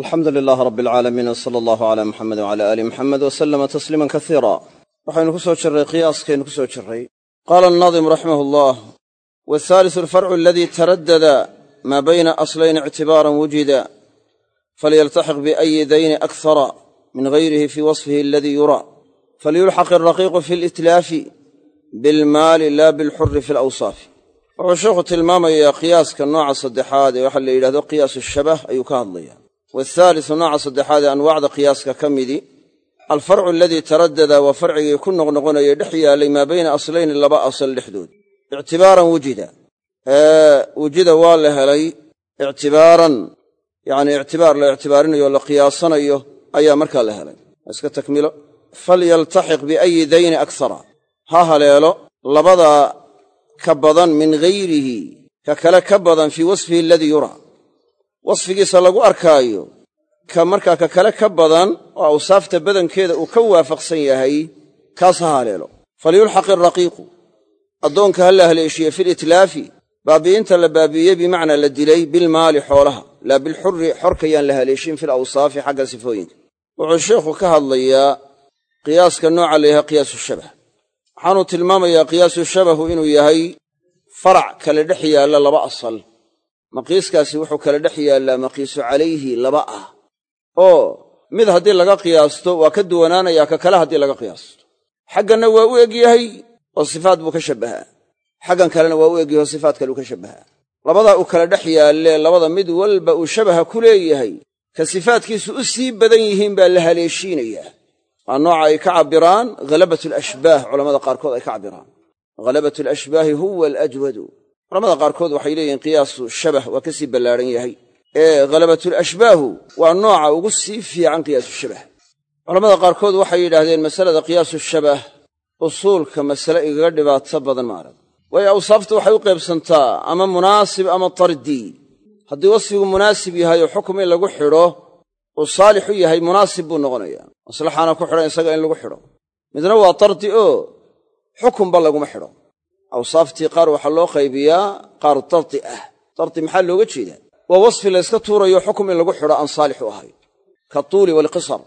alxamdu lilaah rab alcaalamiin w sala allahu cala muxamed wcala aali muxamed w salama tasliiman kasiira waxaynu ku soo jirray qiyaaskaynu ku soo jirray. Qaala annaadim raximah allah wahaalisu alfarcu aladii taraddada maa bayna aslayni ictibaaran wujida falyaltaxiq biayi dayni akhara min gayrihi fii wasfihi aladii yura falyulxaq alraqiiqu fi litlaafi bilmaali la bilxuri fi alawsaafi wuxuu sheikhu tilmaamayaa qiyaaska nooca saddexaad ee waxaa la yidhahdo qiyaasu shabah ayuu ka wahaalisu nooca saddexaad ee anwaacda qiyaaska ka midi alfarcu aladii taraddada waa farcigii ku noqnoqonayay dhex yaallay maa bayna aslayni laba asal dhexdood ictibaaran wujida wujida waa la helay ictibaaran yacnii ictibaar la ictibaarinayo la qiyaasanayo ayaa markaa la helay iska takmilo falyaltaxiq biayi dayni akhara ha haleelo labada ka badan min gayrihi ka kale ka badan fii wasfihi aladii yuraa wasfigiisa lagu arkaayo ka markaa ka kale ka badan oo awsaafta badankeeda uu ka waafaqsan yahay kaas ha haleelo. Falyulxaq iraqiiqu addoonka ha la haleeshiye filitlaafi baabi'inta la baabi'iyey bimacnaa la dilay bilmaali xoolaha laa bilxuri xorkayaan la haleeshin fil awsaafi xagga sifooyinka. Wuxuu sheikhu ka hadlayaa qiyaaska nooca la yahay qiyaasu shabah waxaanuu tilmaamayaa qiyaasu shabahu inuu yahay farac kala dhex yaalla laba asal maqiiskaasi wuxuu kala dhex yaallaa maqiisu calayhi laba ah. Oo mid haddii laga qiyaasto waa ka duwanaanayaa ka kale haddii laga qiyaasto. Xagganna waa u egyahay oo sifaat buu ka shabbahaa. Xaggan kalena waa u egyahay oo sifaat kaleu ka shabbahaa. Labadaa uu kala dhex yaallee labada mid walba uu shabaha ku leeyahay ka sifaatkiisu u sii badan yihiin baa la haleeshiinayaa waa nooca ay ka cabbiraan halabat alashbaah culamada qaarkood ay ka cabbiraan. Halabat alashbaahi huwa alajwadu culamada qaarkood waxay leeyihiin qiyaasu shabah waa ka sii ballaadhan yahay. Ee halabatulashbaahu waa nooca ugu sii fiican qiyaasu shabah. Culamada qaarkood waxay yidhaahdeen masalada qiyaasu shabah usuulka masale igaga dhibaato badan maarag waayo awsaafta waxay u qaybsantaa ama munaasib ama tardi. Haddii wasfigu munaasib yahay oo xukum in lagu xidho uu saalix u yahay munaasib buu noqonayaa maslaxaana ku xidhan isaga in lagu xidho. Midna waa tardi oo xukumba laguma xidho awsaaftii qaar waxaa loo qaybiyaa qaar dardi ah. Dardi maxaa looga jeedaa? Waa wasfi layska tuurayo xukum in lagu xidho aan saalix u ahayn. Ka tuuli waalqisar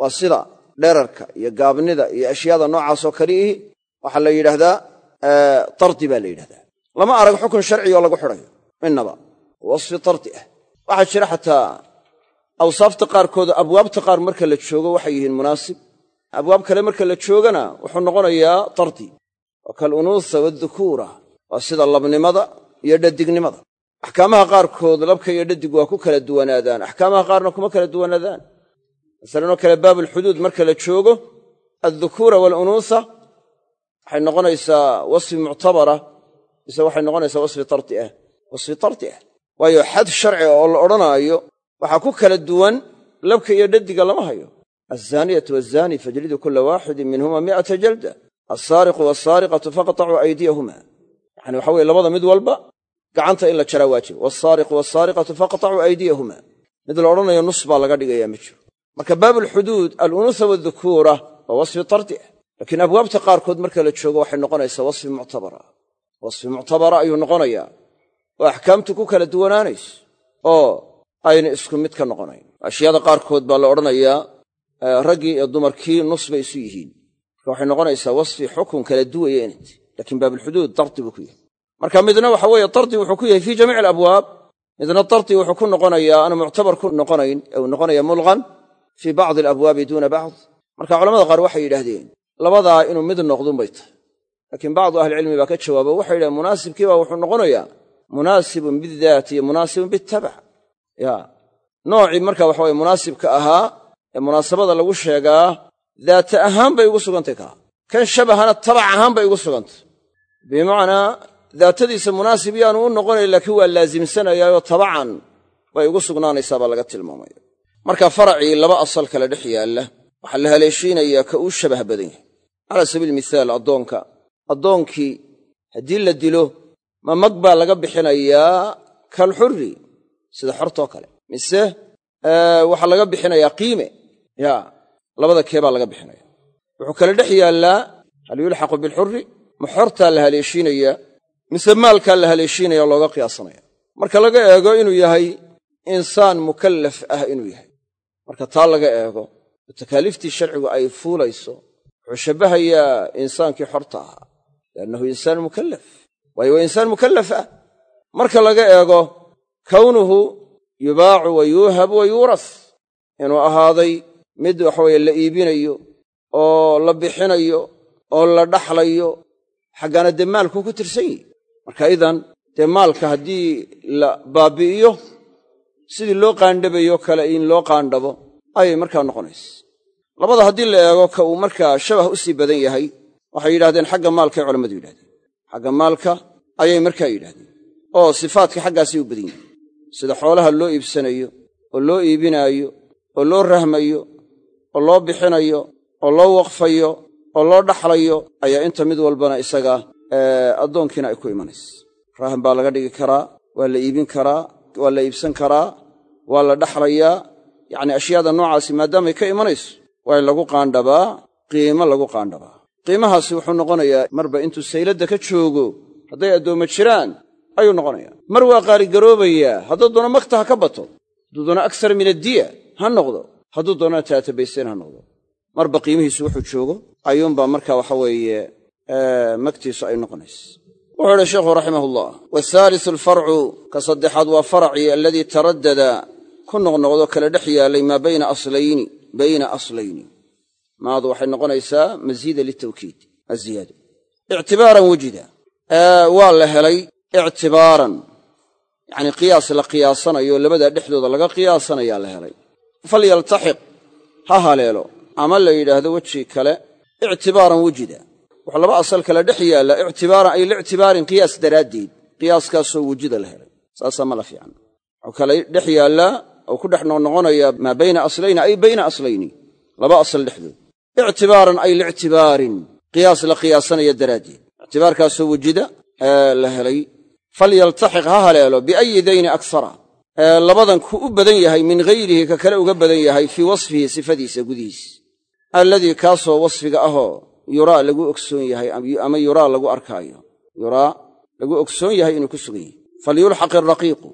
waa sida dherarka iyo gaabnida iyo ashyaada noocaasoo kaliihi waxaa la yidhaahdaa dardi baa la yidhahdaa lama arag xukun sharciga oo lagu xidhayo. Innaba wasfi dardi ah. Waxaa jira xataa awsaafta qaarkooda abwaabta qaar marka la joogo waxay yihiin munaasib. Abwaab kale marka la joogana wuxuu noqonayaa dardi waa kalunuusa waaddukuura waa sida labnimada iyo dhadignimada axkaamaha qaarkood labka iyo dhadig waa ku kala duwanaadaan. Axkaamaha qaarna kuma kala duwanaadaan. Masalanoo kale baabulxuduud marka la joogo addukuura waalunuusa waxay noqonaysaa wasfi muctabara mise waxay noqonaysaa wasfi tardi ah. Wasfi tardi ah. Waayo xad sharciga oo la odhanaayo waxaa ku kala duwan labka iyo dhadiga lama hayo. Alzaaniyatu waazani fajlidu kula waaxidin minhuma mi'ata alsaariqu walsaariqatu faqtacuu aydiyahuma. Yani waxa weye labada mid walba gacanta in la jaraa waajib. Walsaariqu walsaariqatu faqtacuu aydiyahuma. Mid la odhanayo nus baa laga dhigaya ma jiro marka baabulxuduud alunuuha waaddukuura waa wasfi tardi laakiin abwaabta qaarkood marka la joogo waxay noqonaysaa wasfi muctabara wasfi muctabara ayuu noqonayaa. Oo axkaamtu ku kala duwanaanayso. Oo ayna isku mid ka noqonayn. Ashyaada qaarkood baa la odhanayaa raggii iyo dumarkii nus bay isu yihiin waxay noqonaysaa wasfi xukun kala duwaya inayt laakiin baabulxuduud dardi buu ku yahay marka midna waxa weeye dardi wuxuu ku yahay fii jamiici alabwaab midna dardi wuxuu ku noqonayaa aanu muctabar ku noqonayn uu noqonaya mulqan fii bacdi alabwaabi duuna bacd. Marka culamada qaar waxay yidhaahdeen labadaa inuu mid noqdunbay tahay. Laakiin bacdu ahlicilmi baa ka jawaabo waxay yidhahdeen munaasibkii baa wuxuu noqonayaa munaasibun bidaati iyo munaasibun bitabac ya noocii marka waxa weye munaasibka ahaa ee munaasabada lagu sheegaa daata ahaan bay ugu sugantay kaa kan shabahana tabac ahaan bay ugu sugantay. Bimacnaa daatadiisa munaasib yaanu u noqonayn laakiin waa laasimsanayaayoo tabacan bay ugu sugnaanaysaa baa laga tilmaamaya. Marka faracii laba asal kale dhex yaalla waxaa la haleeshiinayaa ka uu shabah badan yahay. Calaa sabiili mithaal addoonka. Addoonkii haddii la dilo ma mag baa laga bixinayaa kalxurri sida xortoo kale. Mise waxaa laga bixinayaa qiime. Ya labada kee baa laga bixinaya. Wuxuu kale dhex yaallaa hal yulxaqu bilxurri? Ma xortaa la haleeshiinayaa mise maalkaa la haleeshiinaya looga qiyaasanaya? Marka laga eego inuu yahay insaan mukallaf ah inuu yahay. Marka taa laga eego oo takaaliiftii sharcigu ay fuulayso wuxuu shabbahayaa insaankii xorta ahaa liannahu insaan mukallaf. Waayo waa insaan mukallaf ah. Marka laga eego kownuhu yubaacu wa yuuhabu wa yuuras inuu ahaaday mid waxaweye la iibinayo oo la bixinayo oo la dhaxlayo xaggaana dee maalkuu ku tirsan yihi marka idan dee maalka haddii la baabi'iyo sidii loo qaandhabayo kale in loo qaandhabo ayay markaa noqonaysa. Labada haddii la eego ka uu markaa shabah u sii badan yahay waxay yidhahdeen xagga maalkay culammadu yidhahdeen xagga maalka ayay markaa yidhahdeen oo sifaadka xaggaasay u badan yihiin sida xoolaha loo iibsanayo oo loo iibinaayo oo loo rahmayo oo loo bixinayo oo loo waqfayo oo loo dhaxlayo ayaa inta mid walbana isaga addoonkiina ay ku imanaysa. Rahan baa laga dhigi karaa waa la iibin karaa waa la iibsan karaa waa la dhaxlayaa. Yacni ashyaada noocaasi maadaamay ka imanayso waa in lagu qaandhabaa qiimo lagu qaandhabaa. Qiimahaasi wuxuu noqonayaa marba intuu sayladda ka joogo hadday addoommo jiraan ayuu noqonayaa. Mar waa qaaligaroobayaa hadduu doono makta ha ka bato hadduu doono aksar min addiya ha noqdo hadduu doonana taatabaysteen ha noqdo. Marba qiimihiisu wuxuu joogo ayuunbaa marka waxa weeye magtiisu ay noqonaysa. Wuxuu idhi sheikhu raximahullah wahaalisu alfarcu ka saddexaad waa faracii aladii taraddada ku noqnoqdo kala dhex yaalay maa bayna aslayni bayna aslayni. Maadu waxay noqonaysaa masiida litawkiid aziyaado ictibaaran wujida waa la helay ictibaaran. Yacni qiyaas la qiyaasanayo labadaa dhexdooda laga qiyaasanayaa la helay falyaltaxiq ha haleelo ama la yidhaahdo weji kale ictibaaran wujida wuxuu laba asal kale dhex yaalla ictibaaran ay liictibaarin qiyaas daraaddeed qiyaaskaasoo wujida la helay. Saasaa ma la fiican. Wuxuu kale dhex yaallaa oo ku dhex noqnoqonayaa maa bayna aslayni ay bayna aslayni laba asal dhexdood. Ictibaaran ay liictibaarin qiyaas la qiyaasanaya daraaddeed. Ictibaarkaasoo wujida la helay. Falyaltaxiq ha haleelo biayi dayni aksara. ee labadan ku u badan yahay min hayrihi ka kale uga badan yahay fii wasfihi sifadiisa gudihiis. Alladii kaasoo wasfiga ahoo yuraa lagu ogsoon yahay ama yuraa lagu arkaayo. Yuraa lagu ogsoon yahay inuu ku sugan yahay. Falyulxaq iraqiiqu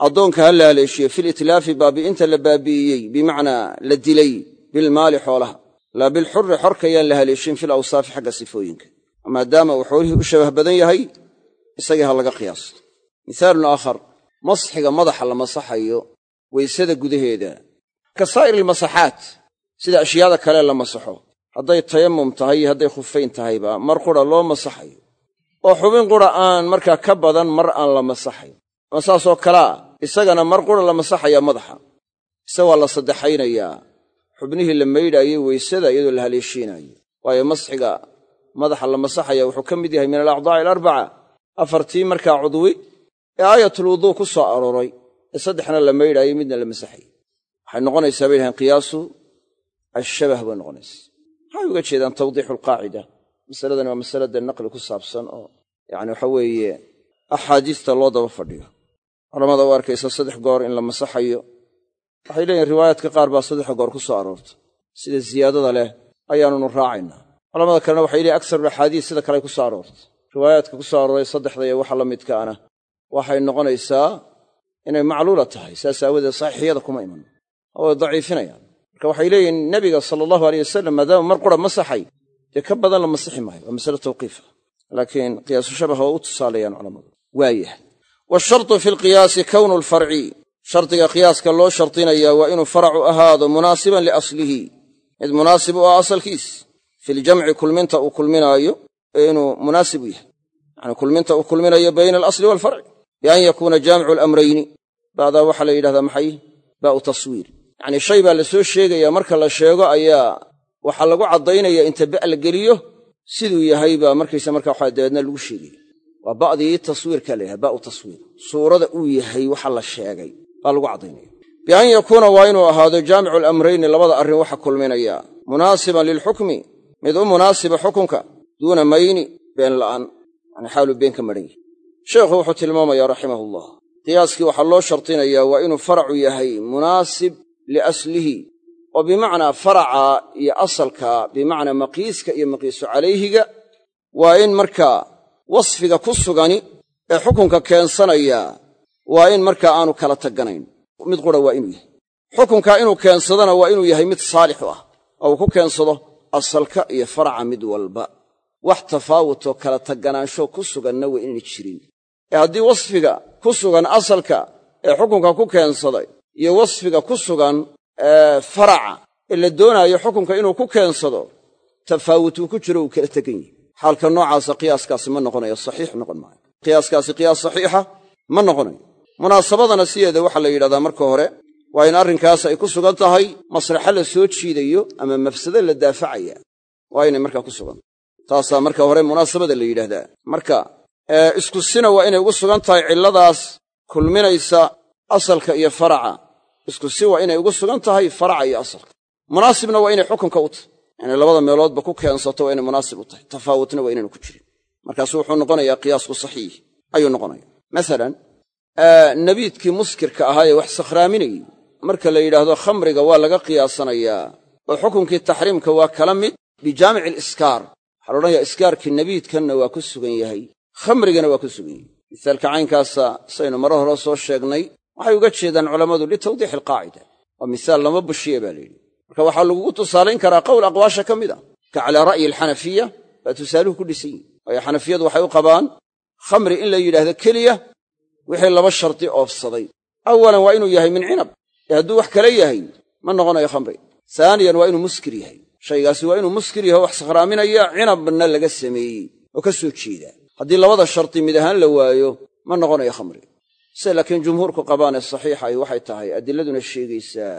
addoonka ha la haleeshiyo filitlaafi baabi'inta la baabi'iyey bimacnaa la dilay bilmaali xoolaha. Laa bilxurri xorkayaan la haleeshin fil awsaafi xagga sifooyinka. Maadaama uu xoolihii u shabah badan yahay isagii ha laga qiyaasto masxiga madaxa la masaxayo weysada gudaheeda. Ka saa'ir ilmasaxaat sida ashyaada kale la masaxo. Hadday tayamum tahay iyo hadday khufayn tahayba mar qura loo masaxayo. Oo xubin qura aan markaa ka badan mar aan la masaxayn ama saasoo kalea isagana mar qura la masaxayaa madaxa. Ise waa la saddexaynayaa. Xubnihii la maydhaayo weysada iyadoo la haleeshiinaayo waayo masxiga madaxa la masaxaya wuxuu ka mid yahay min alacdaa'i alarbaca. Afartii markaa cudwi ee aayatul wuduu ku soo arooray ee saddexna la maydhaayey midna la masaxayey waxay noqonaysaa bay dhahaen qiyaasu ashabah bay noqonaysaa. Maxay uga jeedaan tawdiixu alqaacida masaladani waa masalada naqli ku saabsan oo yacni waxa weeye axaadiista loo daba fadhiyo. Culamada u arkaysa saddex goor in la masaxayo. Waxay leeyihiin riwaayaadka qaar baa saddexa goor ku soo aroorta. Sida ziyaadada leh ayaanunu raacaynaa. Culamada kalena waxay leeyihiin aksarulaxaadiis sida kale ay ku soo aroorta. Riwaayaadka ku soo arooray saddexda iyo waxa la midkaana waxay noqonaysaa inay macluula tahay. Saas aawadeed saxiixiyada kuma iman. Way daciifinayaan. Marka waxay leeyihiin nebiga sala allahu aleyh wasalam maadaama mar qura masaxay dee ka badan la masixi maayo. Waa masale tawqiifa laakiin qiyaasu shabaha waa u tusaalayaan culammadu waayah washartu fi lqiyaasi kownu lfarci. Shardiga qiyaaska loo shardinayaa waa inuu faracu ahaado munaasiban liaslihi mid munaasib u ah asalkiis. Filjamci kulminta uu kulminaayo inuu munaasib u yahay. Yacni kulminta uu kulminayo bayna alasli waalfarci bian yakuuna jaamicu alamrayni. Ba'daa waxaa la yidhahdaa maxay? Baa'u taswiir. Yacnii shay baa la soo sheegayaa marka la sheego ayaa waxaa lagu caddaynaya inta ba' la geliyo siduu yahay baa markaysa markaa waxaa dabeedna lagu sheegaya waa ba'dii taswiirkaa la yidhaha ba'u taswiir. Suurada uu yahay waxa la sheegay baa lagu caddaynaya. Bian yakuuna waa inuu ahaado jaamicu alamrayni labada arrin waxa kulminaya. Munaasiban lilxukmi. Mid u munaasiba xukunka duuna mayni been la'aan. Yani xaaluu been ka madhan yahay sheekhu wuxuu tilmaamayaa raximahullah. Qiyaaskii waxaa loo shardinayaa waa inuu faracu yahay munaasib liaslihi oo bimacnaa faraca iyo asalka bimacnaa maqiiska iyo maqiisu calayhiga waa in markaa wasfiga ku sugani ee xukunka keensanaya waa in markaa aanu kala taganayn. Mid qura waa inuu yahay. Xukunkaa inuu keensadona waa inuu yahay mid saalix u ah oo uu ku keensado asalka iyo faraca mid walba. Wax tafaawutoo kala taganaansho ku suganna waa inayna jirin ee haddii wasfiga ku sugan asalka ee xukunka ku keensaday iyo wasfiga ku sugan faraca ee la doonaayo xukunka inuu ku keensado tafaawut ku jiro uu kala tegan yihi xaalka noocaasa qiyaaskaasi ma noqonayo saxiix noqon maayo. Qiyaaskaasi qiyaas saxiixa ma noqonayo. Munaasabadana sideeda waxaa la yidhahdaa marka hore waa in arrinkaas ay ku sugan tahay maslaxa la soo jiidayo ama mafsado la daafacaya waa inay markaa ku sugan taasaa marka hore munaasabada la yidhaahdaa marka isku sina waa inay ugu sugan tahay cilladaas kulminaysa asalka iyo faraca. Isku si waa inay ugu sugan tahay faraca iyo asalka. Munaasibna waa inay xukunka u tahay. Inay labada meeloodba ku keensato waa inay munaasib u tahay. Tafaawutna waa inaynu ku jirin. Markaasu wuxuu noqonayaa qiyaasku saxiix. Ayuu noqonaya masalan nabiidkii muskirka ahaa ee wax sakhraaminayey marka la yidhaahdo khamriga waa laga qiyaasanayaa oo xukunkii taxriimka waa kala mid bijaamici aliskaar waxaa la odhanayaa iskaarkii nabiidkanna waa ku sugan yahay khamrigana waa ku sugan yahay misaalka caynkaasa saynu maro hore soo sheegnay waxay uga jeedaan culammadu litawdiixi alqaacida. Waa misaal lama bushiye baa layidhi marka waxaa lagugu tusaalayn karaa qowl aqwaasha ka mid a ka calaa ra'yi alxanafiya baa tusaaluhu ku dhisan yihi waayo xanafiyadu waxay u qabaan khamri in la yidhaahdo keliya wixii laba shardi oofsaday. Awalan waa inuu yahay min cinab. Ee hadduu wax kale yahay ma noqonayo khamri. Saaniyan waa inuu muskir yahay. Shaygaasi waa inuu muskir yaho wax sakhraaminaya cinabna laga sameeyey oo ka soo jeeda haddii labada shardi mid ahaan la waayo ma noqonayo khamri. Se laakiin jumhuurku qabaanee saxiixa ay waxay tahay adiladuna sheegaysaa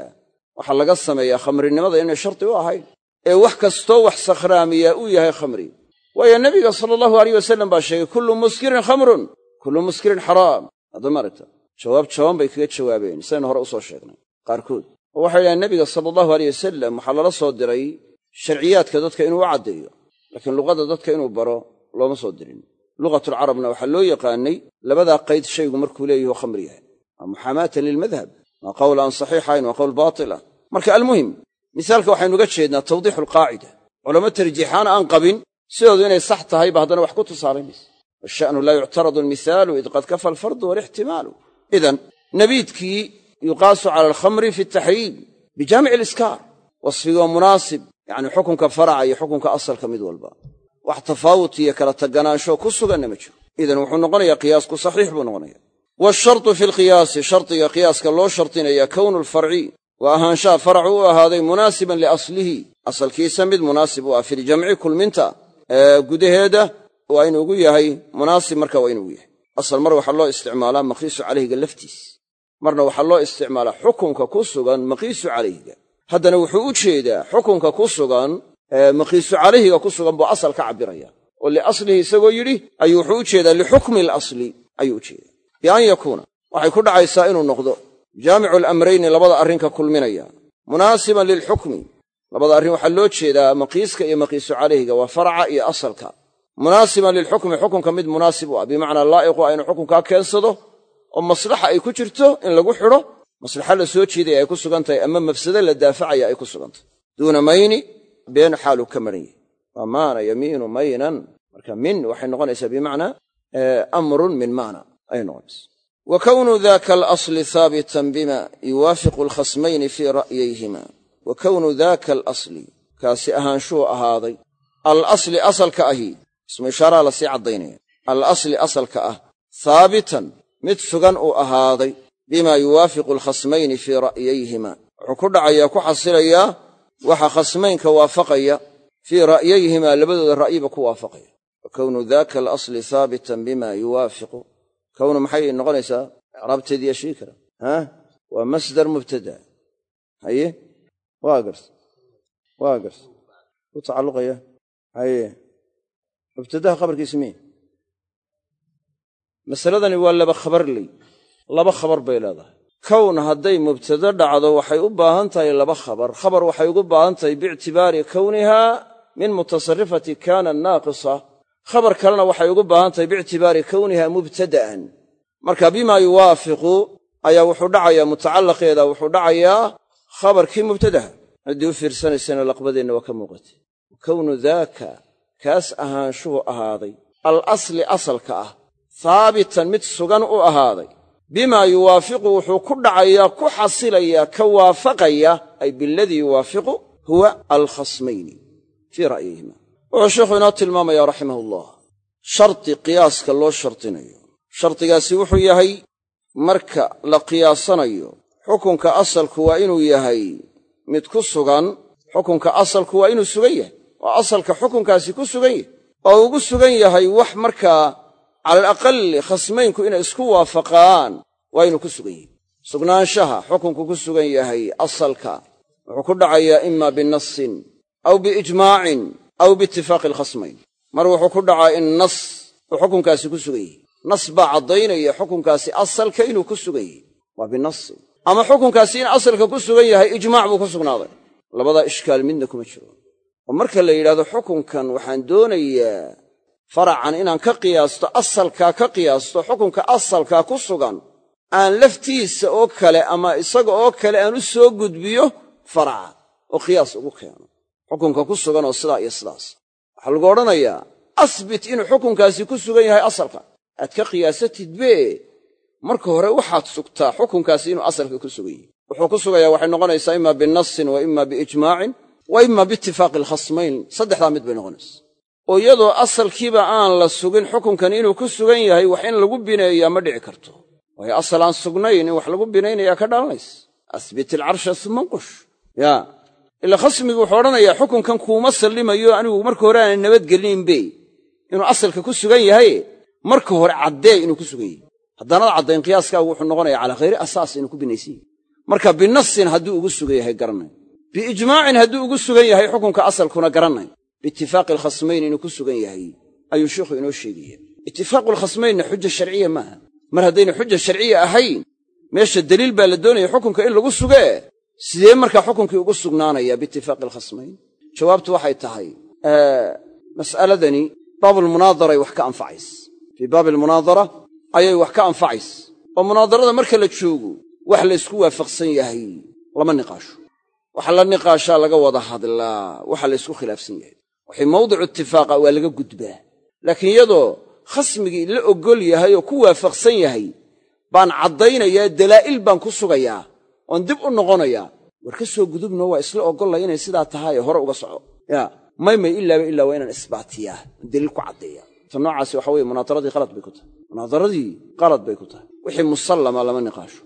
waxaa laga sameeyaa khamrinimada inay shardi u ahayn ee wax kastoo wax sakhraamiyaa uu yahay khamri. Waayo nebiga sala allahu alayh wasalam baa sheegay kullu muskirin khamrun kullu muskirin xaraam. Haddama aragta jawaab jaban bay kaga jawaabeen saynu hore u soo sheegnay. Qaarkood. Oo waxay dhahaen nebiga sala allahu aleyh wasalam waxaa lala soo diray sharciyaadka dadka inuu u caddeeyo laakiin luqadda dadka inuu baro looma soo dirin lugatulcarabna waxaa loo yaqaanay labadaa qayd shaygu markuu leeyahu khamri yahay. Waa muxaamaatan lilmadhab waa qowl aan saxiixayn waa qowl baatila marka almuhim misaalka waxaynu uga jeednaa tawdiixu alqaacida culamo tarjiixaan aan qabin sidoodu inay sax tahayba haddana wax ku tusaalaynaysa washa'nu laa yuctaradu almihaalu id qad kafa alfardu walixtimaalu idan nabiidkii yuqaasu cala alkhamri fi taxriim bijaamici aliskaar wasfigoo munaasib yacni xukunka faraca iyo xukunka asalka mid walba wax tafaawut iyo kala taganaansho ku suganna ma jiro. Idan wuxuu noqonayaa qiyaasku saxiix buu noqonaya washartu fi lqiyaasi shardiga qiyaaska loo shardinaya kownu lfarci waa ahaanshaha faracu u ahaaday munaasiban liaslihi asalkiisa mid munaasib u ah filjamci kulminta ee gudaheeda waa inuu ugu yahay munaasib marka waa inuugu yahay. Asal mar waxaa loo isticmaalaa maqiisu calayhiga laftiis marna waxaa loo isticmaalaa xukunka ku sugan maqiisu calayhiga. Haddana wuxuu u jeedaa xukunka ku sugan maqiisu calayhiga ku sugan buu asal ka cabbiraya. Oo liaslihi isagoo yidhi ayuu wuxuu u jeedaa lixukmi alasli ayuu u jeedaa. Bian yakuuna waxay ku dhacaysaa inuu noqdo jaamicu alamrayni labada arrinka kulminaya. Munaasiban lilxukmi labada arrin waxaa loo jeedaa maqiiska iyo maqiisu calayhiga waa faraca iyo asalka. Munaasiban lilxukmi xukunka mid munaasib u ah. Bimacnaa laa'iqu ah inuu xukunkaa keensado oo maslaxa ay ku jirto in lagu xidho maslaxa la soo jeedaya ay ku sugan tahay ama mafsado la daafacaya ay ku sugan duuna mayni been xaaluu ka maran yahay. Waa maana yamiinu maynan. Marka min waxay noqonaysaa bimacnaa amrun min maana ayay noqonaysaa. Wa kownu daka alasli haabitan bima yuwaafiqu alkhasmayni fii ra'yayhima. Wa kownu daka alasli kaasi ahaanshuu ahaaday. Alasli asalka ahi ismu ishaaraha la sii caddaynaya. Alasli asalka ah haabitan mid sugan uu ahaaday. Bimaa yuwaafiqu alkhasmayni fii ra'yayhima. Wuxuu ku ku xasilayaa waxa khasmaynka waafaqaya fii ra'yayhimaa labadooda ra'yiba ku waafaqaya. Wa kownu daka alasli haabitan bima yuwaafiqu. Kownu maxay noqonaysaa? Icraabteediya sheegi kara. Ha? Waa masdar mubtada. Haye? Waa garta waa garta ku tacalluqaya. Haye? Mubtadaha khabarkiisi masaladani waa laba khabarley laba khabar bay leedahay kown hadday mubtado dhacdo waxay u baahan tahay laba khabar. Khabar waxay ugu baahan tahay biictibaari kownihaa min mutasarifati kaana naaqisa. Khabar kalena waxay ugu baahan tahay biictibaari kowniha mubtada'an. Marka bimaa yuwaafiqu ayaa wuxuu dhacayaa mutacallaqeeda wuxuu dhacayaa khabarkii mubtadaha. Ciddii u fiirsanaysana laqbadeenna waa ka muuqatay. Kownu daaka kaas ahaanshuhu ahaaday. Al asli asalka ah haabitan mid sugan u ahaaday bimaa yuwaafiqu wuxuu ku dhacayaa ku xasilayaa ka waafaqaya ay biladii yuwaafiqu huwa alkhasmayni fii ra'yihima. Wuxuu sheikhu inoo tilmaamaya raximahullah shardi qiyaaska loo shardinayo shardigaasi wuxuu yahay marka la qiyaasanayo xukunka asalku waa inuu yahay mid ku sugan xukunka asalku waa inuu sugan yahay oo asalka xukunkaasi ku sugan yahay oo ugu sugan yahay wax markaa cala alaqali khasmaynku inay isku waafaqaan waa inuu ku sugan yahay. Sugnaanshaha xukunku ku sugan yahay asalka wuxuu ku dhacayaa ima binasin aw biijmaacin aw biitifaaqi alkhasmayn. Mar wuxuu ku dhacaa in nas uu xukunkaasi ku sugan yahay. Nas baa caddaynaya xukunkaasi asalka inuu ku sugan yahay. Waa binasin ama xukunkaasi in asalka ku sugan yahay ijmaac buu ku sugnaaday. Labadaa ishkaal midna kuma jiro. Oo marka la yidhahdo xukunkan waxaan doonayaa faracan inaan ka qiyaasto asalkaa ka qiyaasto xukunka asalkaa ku sugan aan laftiisa oo kale ama isaga oo kale aan u soo gudbiyo faraca oo qiyaas ugu keeno. Xukunka ku sugan oo sidaa iyo sidaas. Waxaa lagu odhanayaa asbit inuu xukunkaasi ku sugan yahay asalka. Aad ka qiyaasatidbe marka hore waxaad sugtaa xukunkaasi inuu asalka ku sugan yahay. Wuxuu ku sugayaa waxay noqonaysaa ima binasin wa ima biijmaacin wa ima biitifaaqi alkhasmayn. Saddexdaa mid bay noqonaysa oo iyadoo asalkiiba aan la sugin xukunkan inuu ku sugan yahay wax in lagu bineeyaa ma dhici karto. Waayo asal aan sugnayn in wax lagu binaynayaa ka dhalanaysa. Asbit ilcarsha uma nqush yaa ila khasmigi wuxuu odhanayaa xukunkan kuuma sallimayo anigu marka hore aanan nabadgelinaynbe inuu asalka ku sugan yahay marka hore caddee inuu ku sugan yahay. Haddaanad caddayn qiyaaskaagu wuxuu noqonayaa calaa khayri asaas inuu ku binaysan yahy marka binasin hadduu ugu sugan yahay garanay. Biijmaacin hadduu ugu sugan yahay xukunka asalkuna garanay biitifaaqi alkhasmayn inuu ku sugan yahay ayuu sheikhu inoo sheegaya itifaaqu alkhasmaynna xuja sharciya maaha mar haddayna xuja sharciya ahayn meesha deliil baa la doonaya xukunka in lagu sugee sidee markaa xukunkii ugu sugnaanaya biitifaaqi alkhasmayn jawaabtu waxay tahay mas'aladani baabulmunaadaray wax ka anfacays fii baabi almunaadara ayay wax ka anfacays oo munaadarada marka la joogo wax laysku waafaqsan yahay lama niqaasho waxa la niqaashaa laga wada hadlaa waxa laysku khilaafsan yahay waxay mawdicu itifaaqa waa laga gudbaa. Laakiin iyadoo khasmigii la oggol yahay oo ku waafaqsan yahay baan caddaynayaa dalaa'il baan ku sugayaa oon dib u noqonayaa. War ka soo gudubno waa isla ogollay inay sidaa tahaye hore uga soco. Yaa maymay ilaaba ilaa waa inaan isbaatiyaa oon daliil ku caddeeya ta noocaasi waxa weye munaadaradii qalad bay ku tahay. Munaadaradii qalad bay ku tahay. Wixii musallama lama niqaasho.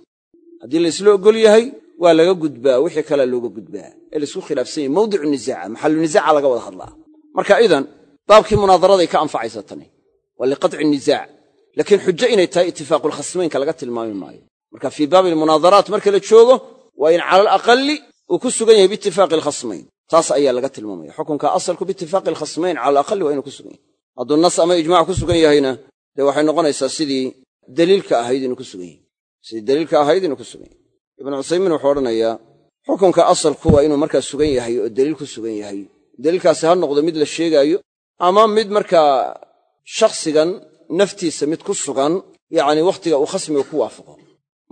Haddii laysla oggol yahay waa laga gudbaa wixii kalea looga gudbaa. Ee laysku khilaafsan yahay mawdicu nisaaca maxallu nisaaca laga wada hadlaa marka idan baabkii munaadaraday ka anfacaysa tani waa liqaطci nisaac laakiin xujo inay tahay itifaaqulkhasmaynka laga tilmaami maayo. Marka fii baabi almunaadaraat marka la joogo waa in cala alaqali uu ku sugan yahay biitifaaqi alkhasmayn taas ayaa laga tilmaamaya. Xukunka asalku biitifaaqi alkhasmayn cala alaqali waa inuu ku sugan yahay. Hadduu nas ama ijmac ku sugan yahayna dee waxay noqonaysaa sidii daliilka ahayd inuu ku sugan yahay. Sidii daliilka ahayd inuu ku sugan yahay. Ibnu cusaymiin wuxuu odhanayaa xukunka asalku waa inuu markaa sugan yahay oo daliil ku sugan yahay daliilkaasi ha noqdo mid la sheegaayo ama mid markaa shakhsigan naftiisa mid ku sugan yacni wakhtiga uu khasmiga ku waafaqo.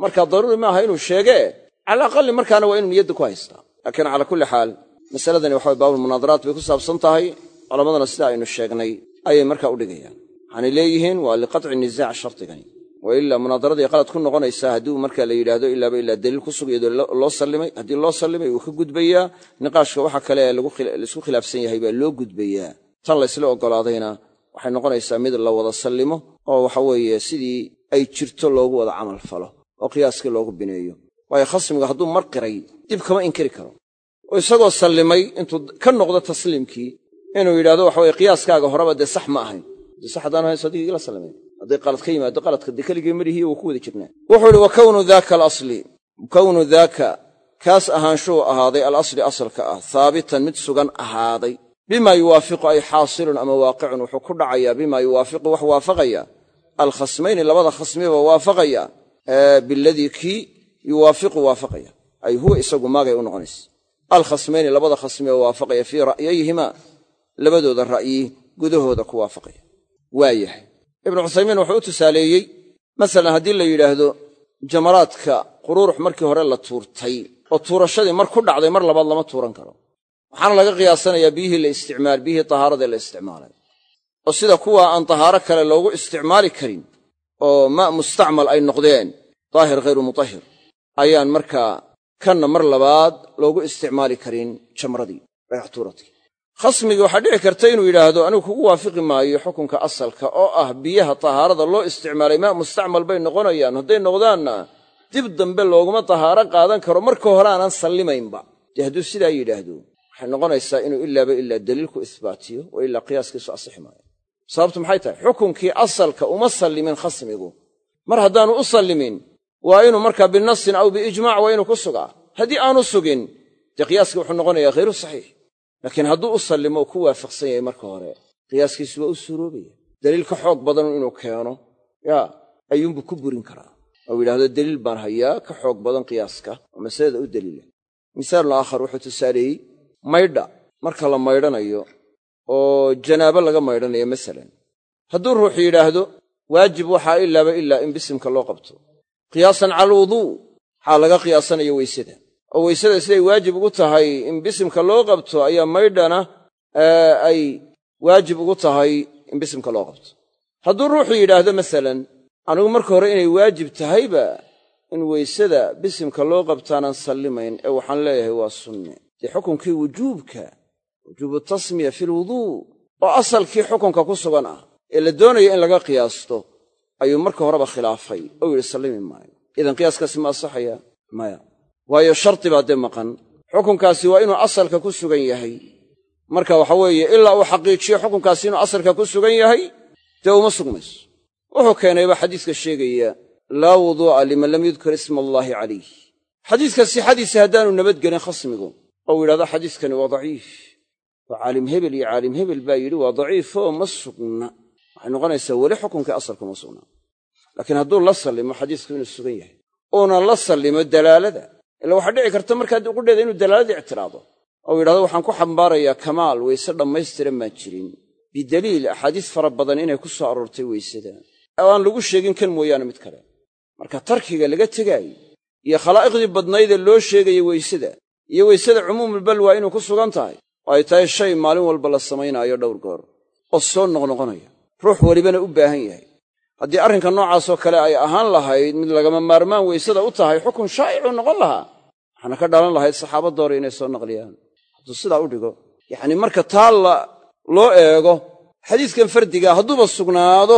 Marka daruuri maaha inuu sheegee cala aqali markaana waa inuu niyadda ku haystaa laakiin calaa kulli xaal masaladani waxa way baabulmunaadaraat bay ku saabsan tahay culammadana sidaa aynu sheegnay ayay markaa u dhigayaan. Waxaanay leeyihiin waa liqaطci nisaac shardigani wa ilaa munaadaradii qalad ku noqonaysaa haddii marka la yidhaahdo ilaaba ilaa daliil ku sugayado loo sallimay haddii loo sallimay wuu ka gudbayaa niqaashka waxa kale ee la isku khilaafsan yahay baa loo gudbayaa. Tan laysla oggolaadayna waxay noqonaysaa mid la wada sallimo oo waxa weeye sidii ay jirto loogu wada camal falo oo qiyaaskii loogu bineeyo. Waayo khasmiga hadduu mar qiray dib kama inkiri karo. Oo isagoo sallimay intuu ka noqdo tasliimkii inuu yidhahdo waxa weye qiyaaskaaga horeba dee sax ma ahayn. Dee sax haddaan ahayn sadigii la hadday qalad ka yimaado qaladka dee keligii madhihiy wuu ku wada jirnaa. Wuxuu ihi wa kawnu daaka alasli. Kawnu daaka kaas ahaanshuu ahaaday alasli asalka ah haabitan mid sugan ahaaday. Bima yuwaafiqu ay xaasilun ama waaqicun wuxuu ku dhacayaa bima yuwaafiqu wax waafaqaya. Alkhasmayni labada khasmiba waafaqaya. Biladii kii yuwaafiqu waafaqaya. Ay huwa isagu maagay u noqonaysa alkhasmayni labada khasmiba waafaqaya fii ra'yayhimaa. Labadooda ra'yi gudahooda ku waa ibnu cuthaymiin wuxuu u tusaaleeyey masalan haddii la yidhaahdo jamaraadka quruurux markii hore la tuurtay oo tuurashadii mar ku dhacday mar labaad lama tuuran karo. Waxaana laga qiyaasanayaa biyihii la isticmaal biyihii tahaaradee la isticmaalay. Oo sida kuwa aan tahaaro kale loogu isticmaali karin oo maa mustacmal ay noqdeen daahir hayru mutahhir ayaan markaa kanna mar labaad loogu isticmaali karin jamradii dhagax tuuradkii khasmigii waxaa dhici karta inuu yidhaahdo anigu kugu waafiqi maayo xukunka asalka oo ah biyaha tahaarada loo isticmaalay. Maa mustacmal bay noqonayaan. Hadday noqdaanna dib dambe looguma tahaaro qaadan karo. Marka hore aanan sallimaynba. Dee hadduu sidaa yidhaahdo. Waxay noqonaysaa inuu ilaaba ilaa daliilku isbaatiyo oo ilaa qiyaaskiisu asixi maayo. Sababtu maxay tahay? Xukunkii asalka uma sallimin khasmigu. Mar haddaanu u sallimin waa inuu markaa binasin aw biijmaac waa inuu ku sugaa. Haddii aanu sugin dee qiyaaskii wuxuu noqonayaa hayru saxiix laakiin hadduu u sallimo oo ku waafaqsan yahay marka hore qiyaaskiisu waa u suuroobaya daliil ka xoog badanu inuu keeno yaa ayuunbuu ku burin karaa. Ou yidhahdo deliil baan hayaa ka xoog badan qiyaaska oo masalada u daliila. Misaalun aakhar wuxuu tusaaleeyey maydha marka la maydhanayo oo janaabo laga maydhanayo masalan hadduu ruuxu yidhaahdo waajib waxaa ilaaba ilaa in bisimka loo qabto. Qiyaasan cala alwuduu waxaa laga qiyaasanaya weysada oo weysada siday waajib ugu tahay in bisimka loo qabto ayaa maydhana ay waajib ugu tahay in bisimka loo qabto. Hadduu ruuxu yidhaahdo masalan anigu marka hore inay waajib tahayba in weysada bisimka loo qabtaanaan sallimayn ee waxaan leeyahay waa sunne. Dee xukunkii wujuubka wujuubu tasmiya fi lwuduu oo asalkii xukunka ku sugan ah ee la doonaya in laga qiyaasto ayuu marka horeba khilaafay oo yidhi sallimi maayo. Idan qiyaaskaasi ma asaxaya maya waayo shardi baa dee maqan. Xukunkaasi waa inuu asalka ku sugan yahay. Marka waxa weeye ilaa uu xaqiijiyo xukunkaasi inuu asalka ku sugan yahay dee uma sugmayso. Wuxuu keenayba xadiiska sheegaya laa wuduu'a liman lam yudkar isma allaahi calayh xadiiska sixadiisa haddaanu nabadgelin khasmigu ou yidhahdo xadiiskani waa daciif. Waa caalim hebel iyo caalim hebel baa yidhi waa daciifoo ma sugna. Waxay noqonaysaa weli xukunkii asalka ma sugna. Laakiin hadduu la sallimo xadiisku inuu sugan yahay. Uuna la sallimo dalaalada ila waxaa dhici karta markaa qudheeda inuu dalaaladii ictiraado. Ou yidhahdo waxaan ku xambaarayaa kamaal weyse dhammaystiran maan jirin. Bidaliil axaadiis fara badan inay ku soo aroortay weysada oo aan lagu sheegin kan mooyaane mid kale. Marka tarkiga laga tegaayo iyo khalaa'iqdii badnaydee loo sheegaya weysada iyo weysada cumuumulbalwa inuu ku sugan tahay oo ay tahay shay maalin walba la samaynaayo dhowr goor oo soo noqnoqonaya. Ruux welibana u baahan yahay haddii arrinka noocaasoo kale ay ahaan lahayd mid lagama maarmaan weysada u tahay xukun shaa'icuu noqon lahaa. Waxaana ka dhalan lahayd saxaabadda hore inay soo naqliyaan. Hadduu sidaa u dhigo yacnii marka taa loo eego xadiiskan fardigaa hadduuba sugnaado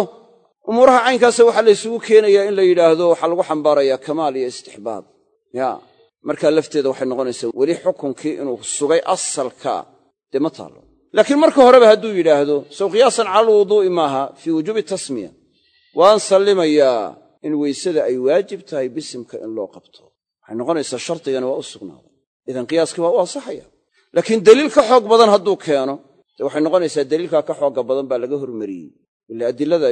umuuraha caynkaasa waxaa la ysugu keenayaa in la yidhaahdo waxaa lagu xambaarayaa kamaal iyo istixbaab. Ya markaa lafteeda waxay noqonaysaa weli xukunkii inuu sugay asalka dee ma taallo laakiin marka horeba hadduu yidhaahdo sow qiyaasan cala alwuduu'i maaha fii wujuubi tasmiya waan sallimayaa in weysada ay waajib tahay bisimka in loo qabto. Waxay noqonaysaa shardigana waa u sugnaaday. Idan qiyaaskii waa u ansaxaya. Laakiin deliil ka xoog badan hadduu keeno dee waxay noqonaysaa deliilkaa ka xoogga badan baa laga hormariyey. Ila adilada